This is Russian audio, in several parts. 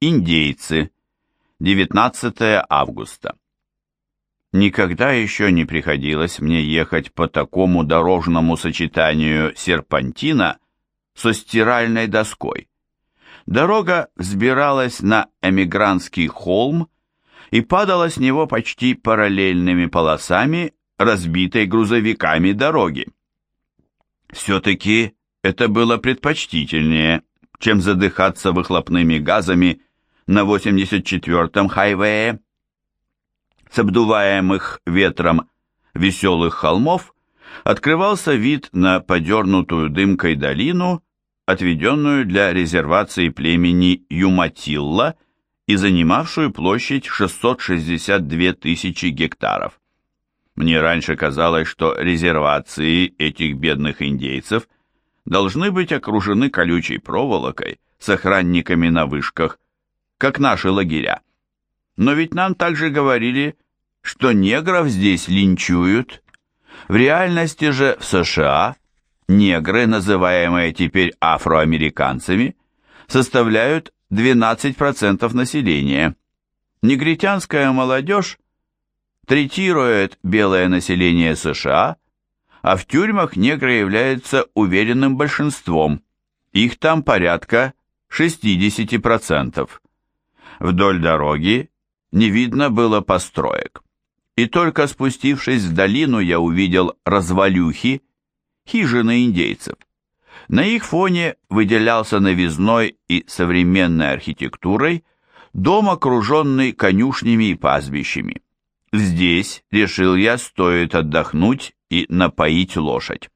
Индейцы. 19 августа. Никогда еще не приходилось мне ехать по такому дорожному сочетанию серпантина со стиральной доской. Дорога взбиралась на эмигрантский холм и падала с него почти параллельными полосами разбитой грузовиками дороги. Все-таки это было предпочтительнее, чем задыхаться выхлопными газами на 84-м хайвее. С обдуваемых ветром веселых холмов открывался вид на подернутую дымкой долину, отведенную для резервации племени Юматилла и занимавшую площадь 662 тысячи гектаров. Мне раньше казалось, что резервации этих бедных индейцев должны быть окружены колючей проволокой с охранниками на вышках, как наши лагеря. Но ведь нам также говорили, что негров здесь линчуют. В реальности же в США негры, называемые теперь афроамериканцами, составляют 12% населения. Негритянская молодежь третирует белое население США, а в тюрьмах негры являются уверенным большинством, их там порядка 60%. Вдоль дороги не видно было построек. И только спустившись в долину, я увидел развалюхи, хижины индейцев. На их фоне выделялся новизной и современной архитектурой дом, окруженный конюшнями и пастбищами. Здесь, решил я, стоит отдохнуть и напоить лошадь.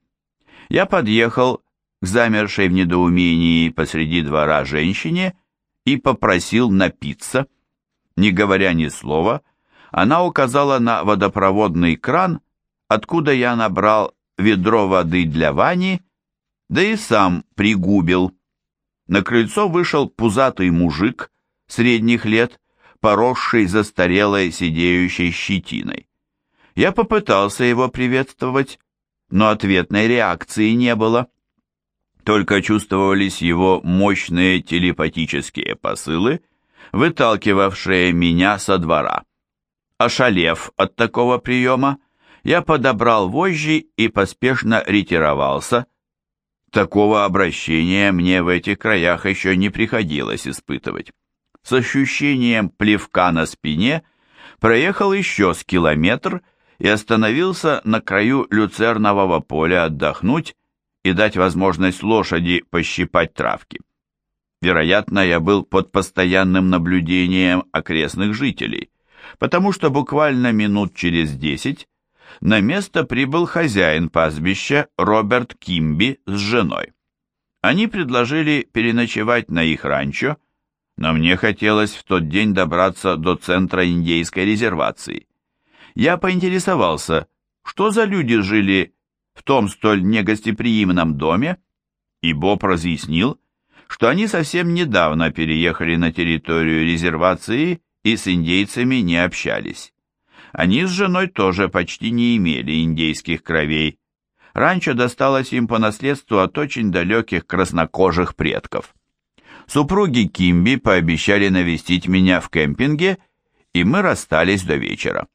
Я подъехал к замершей в недоумении посреди двора женщине и попросил напиться. Не говоря ни слова, она указала на водопроводный кран, откуда я набрал ведро воды для Вани, да и сам пригубил. На крыльцо вышел пузатый мужик средних лет, поросший застарелой сидеющей щетиной. Я попытался его приветствовать, но ответной реакции не было. Только чувствовались его мощные телепатические посылы, выталкивавшие меня со двора. Ошалев от такого приема, я подобрал вожжи и поспешно ретировался. Такого обращения мне в этих краях еще не приходилось испытывать. С ощущением плевка на спине проехал еще с километр и остановился на краю люцернового поля отдохнуть и дать возможность лошади пощипать травки. Вероятно, я был под постоянным наблюдением окрестных жителей, потому что буквально минут через десять на место прибыл хозяин пастбища Роберт Кимби с женой. Они предложили переночевать на их ранчо, но мне хотелось в тот день добраться до центра индейской резервации. Я поинтересовался, что за люди жили в том столь негостеприимном доме, и Боб разъяснил, что они совсем недавно переехали на территорию резервации и с индейцами не общались. Они с женой тоже почти не имели индейских кровей. Раньше досталось им по наследству от очень далеких краснокожих предков. Супруги Кимби пообещали навестить меня в кемпинге, и мы расстались до вечера.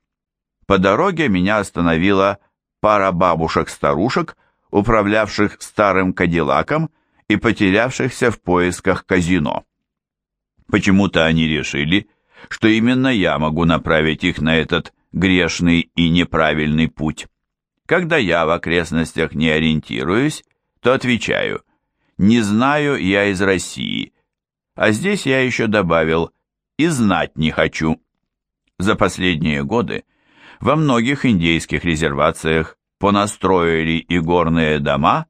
По дороге меня остановила пара бабушек-старушек, управлявших старым кадиллаком и потерявшихся в поисках казино. Почему-то они решили, что именно я могу направить их на этот грешный и неправильный путь. Когда я в окрестностях не ориентируюсь, то отвечаю, не знаю я из России, а здесь я еще добавил, и знать не хочу. За последние годы во многих индейских резервациях понастроили и горные дома,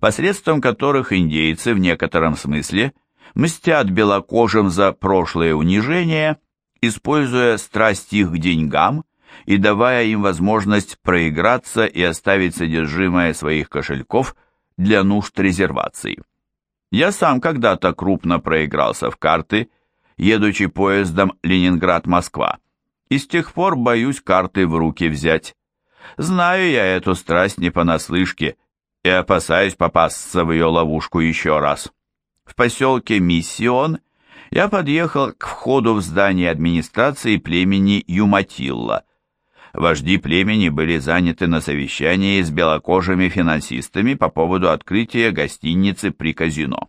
посредством которых индейцы в некотором смысле мстят белокожим за прошлое унижение, используя страсть их к деньгам и давая им возможность проиграться и оставить содержимое своих кошельков для нужд резервации. Я сам когда-то крупно проигрался в карты, едучи поездом Ленинград-Москва и с тех пор боюсь карты в руки взять. Знаю я эту страсть не понаслышке и опасаюсь попасться в ее ловушку еще раз. В поселке Миссион Я подъехал к входу в здание администрации племени Юматилла. Вожди племени были заняты на совещании с белокожими финансистами по поводу открытия гостиницы при казино.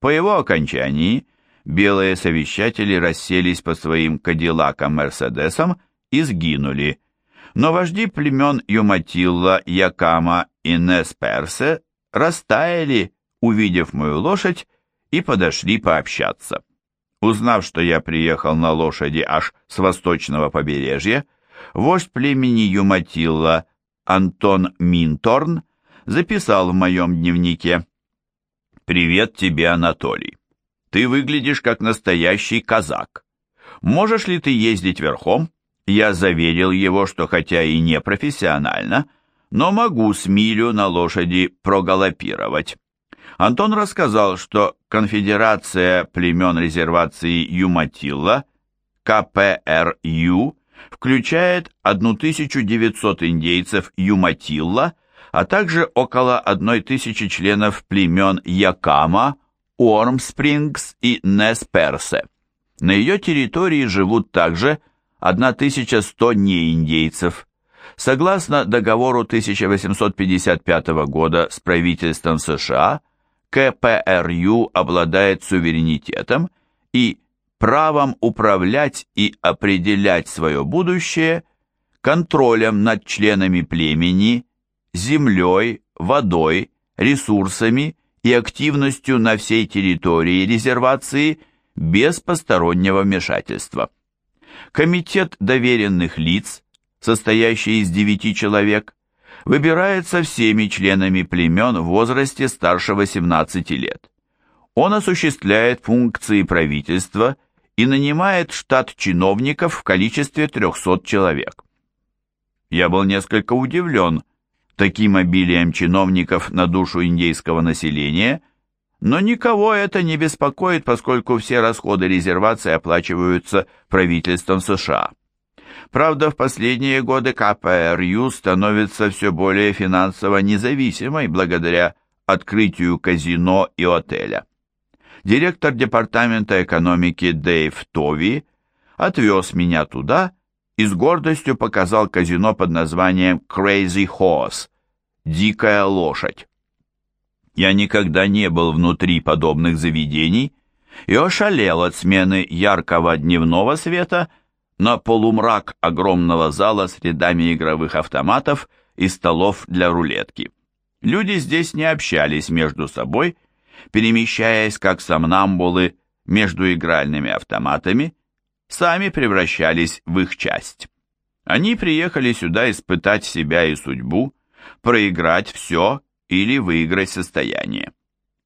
По его окончании белые совещатели расселись по своим кадиллакам-мерседесам и сгинули, но вожди племен Юматилла, Якама и Несперсе растаяли, увидев мою лошадь, и подошли пообщаться. Узнав, что я приехал на лошади аж с восточного побережья, вождь племени Юматилла Антон Минторн записал в моем дневнике «Привет тебе, Анатолий. Ты выглядишь как настоящий казак. Можешь ли ты ездить верхом?» Я заверил его, что хотя и не профессионально, но могу с милю на лошади прогалопировать. Антон рассказал, что конфедерация племен резервации Юматилла, КПРЮ, включает 1900 индейцев Юматилла, а также около 1000 членов племен Якама, Уормспрингс и Несперсе. На ее территории живут также 1100 неиндейцев. Согласно договору 1855 года с правительством США, КПРЮ обладает суверенитетом и правом управлять и определять свое будущее, контролем над членами племени, землей, водой, ресурсами и активностью на всей территории резервации без постороннего вмешательства. Комитет доверенных лиц, состоящий из девяти человек, выбирается всеми членами племен в возрасте старше 18 лет. Он осуществляет функции правительства и нанимает штат чиновников в количестве 300 человек. Я был несколько удивлен таким обилием чиновников на душу индейского населения, но никого это не беспокоит, поскольку все расходы резервации оплачиваются правительством США. Правда, в последние годы КПРЮ становится все более финансово независимой благодаря открытию казино и отеля. Директор департамента экономики Дэйв Тови отвез меня туда и с гордостью показал казино под названием Crazy Horse – «Дикая лошадь». Я никогда не был внутри подобных заведений и ошалел от смены яркого дневного света – на полумрак огромного зала с рядами игровых автоматов и столов для рулетки. Люди здесь не общались между собой, перемещаясь как сомнамбулы между игральными автоматами, сами превращались в их часть. Они приехали сюда испытать себя и судьбу, проиграть все или выиграть состояние.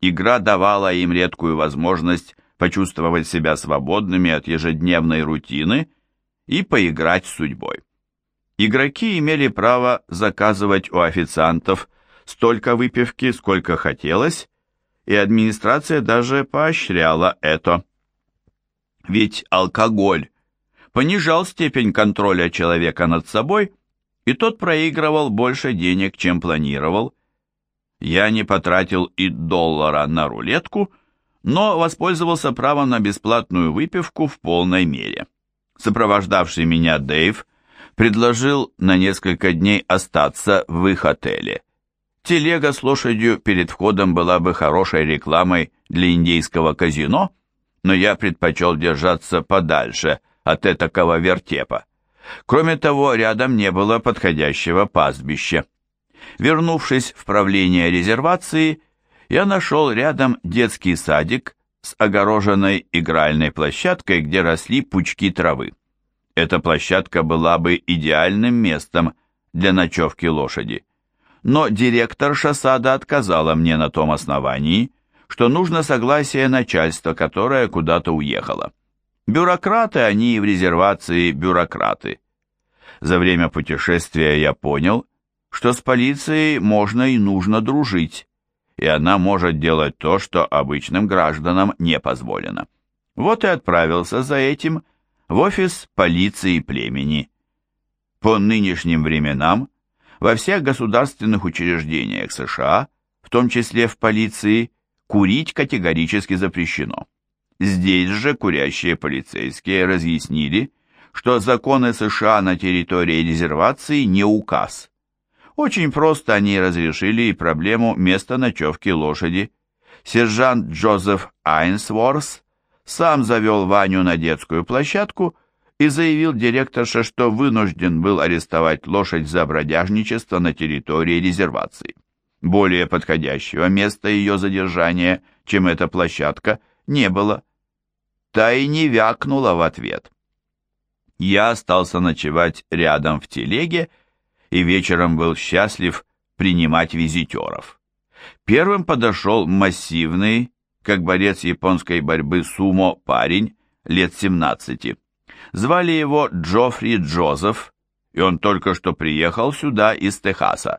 Игра давала им редкую возможность почувствовать себя свободными от ежедневной рутины и поиграть с судьбой. Игроки имели право заказывать у официантов столько выпивки, сколько хотелось, и администрация даже поощряла это. Ведь алкоголь понижал степень контроля человека над собой, и тот проигрывал больше денег, чем планировал. Я не потратил и доллара на рулетку, но воспользовался правом на бесплатную выпивку в полной мере. Сопровождавший меня Дэйв предложил на несколько дней остаться в их отеле. Телега с лошадью перед входом была бы хорошей рекламой для индейского казино, но я предпочел держаться подальше от этакого вертепа. Кроме того, рядом не было подходящего пастбища. Вернувшись в правление резервации, я нашел рядом детский садик с огороженной игральной площадкой, где росли пучки травы. Эта площадка была бы идеальным местом для ночевки лошади. Но директорша сада отказала мне на том основании, что нужно согласие начальства, которое куда-то уехало. Бюрократы они и в резервации бюрократы. За время путешествия я понял, что с полицией можно и нужно дружить, и она может делать то, что обычным гражданам не позволено. Вот и отправился за этим в офис полиции племени. По нынешним временам во всех государственных учреждениях США, в том числе в полиции, курить категорически запрещено. Здесь же курящие полицейские разъяснили, что законы США на территории резервации не указ. Очень просто они разрешили и проблему места ночевки лошади. Сержант Джозеф Айнсворс сам завел Ваню на детскую площадку и заявил директорше, что вынужден был арестовать лошадь за бродяжничество на территории резервации. Более подходящего места ее задержания, чем эта площадка, не было. Та и не вякнула в ответ. Я остался ночевать рядом в телеге и вечером был счастлив принимать визитеров. Первым подошел массивный, как борец японской борьбы сумо парень, лет 17. Звали его Джоффри Джозеф, и он только что приехал сюда из Техаса.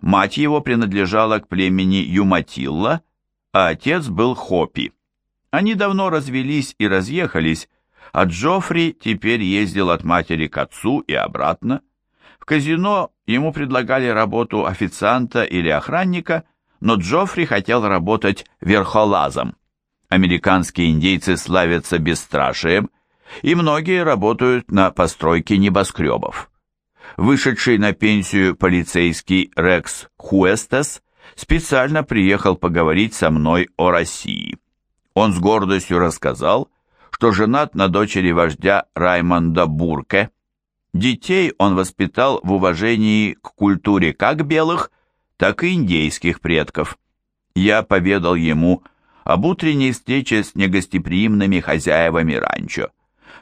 Мать его принадлежала к племени Юматилла, а отец был Хопи. Они давно развелись и разъехались, а Джоффри теперь ездил от матери к отцу и обратно. В казино ему предлагали работу официанта или охранника, но Джоффри хотел работать верхолазом. Американские индейцы славятся бесстрашием, и многие работают на постройке небоскребов. Вышедший на пенсию полицейский Рекс Хуэстес специально приехал поговорить со мной о России. Он с гордостью рассказал, что женат на дочери вождя Раймонда Бурке. Детей он воспитал в уважении к культуре как белых, так и индейских предков. Я поведал ему об утренней встрече с негостеприимными хозяевами ранчо.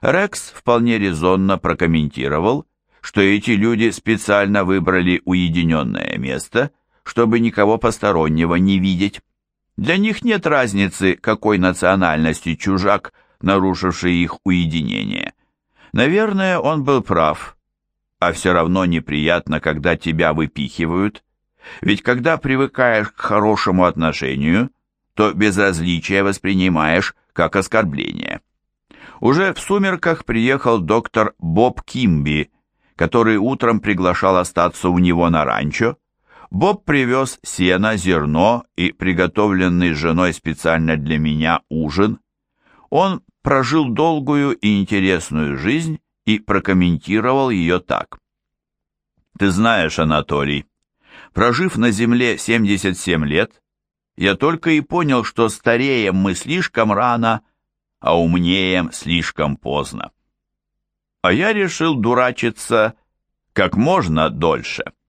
Рекс вполне резонно прокомментировал, что эти люди специально выбрали уединенное место, чтобы никого постороннего не видеть. Для них нет разницы, какой национальности чужак, нарушивший их уединение. Наверное, он был прав, а все равно неприятно, когда тебя выпихивают, ведь когда привыкаешь к хорошему отношению, то безразличие воспринимаешь как оскорбление. Уже в сумерках приехал доктор Боб Кимби, который утром приглашал остаться у него на ранчо. Боб привез сено, зерно и приготовленный женой специально для меня ужин. Он прожил долгую и интересную жизнь и прокомментировал ее так. «Ты знаешь, Анатолий, прожив на Земле 77 лет, я только и понял, что стареем мы слишком рано, а умнеем слишком поздно. А я решил дурачиться как можно дольше.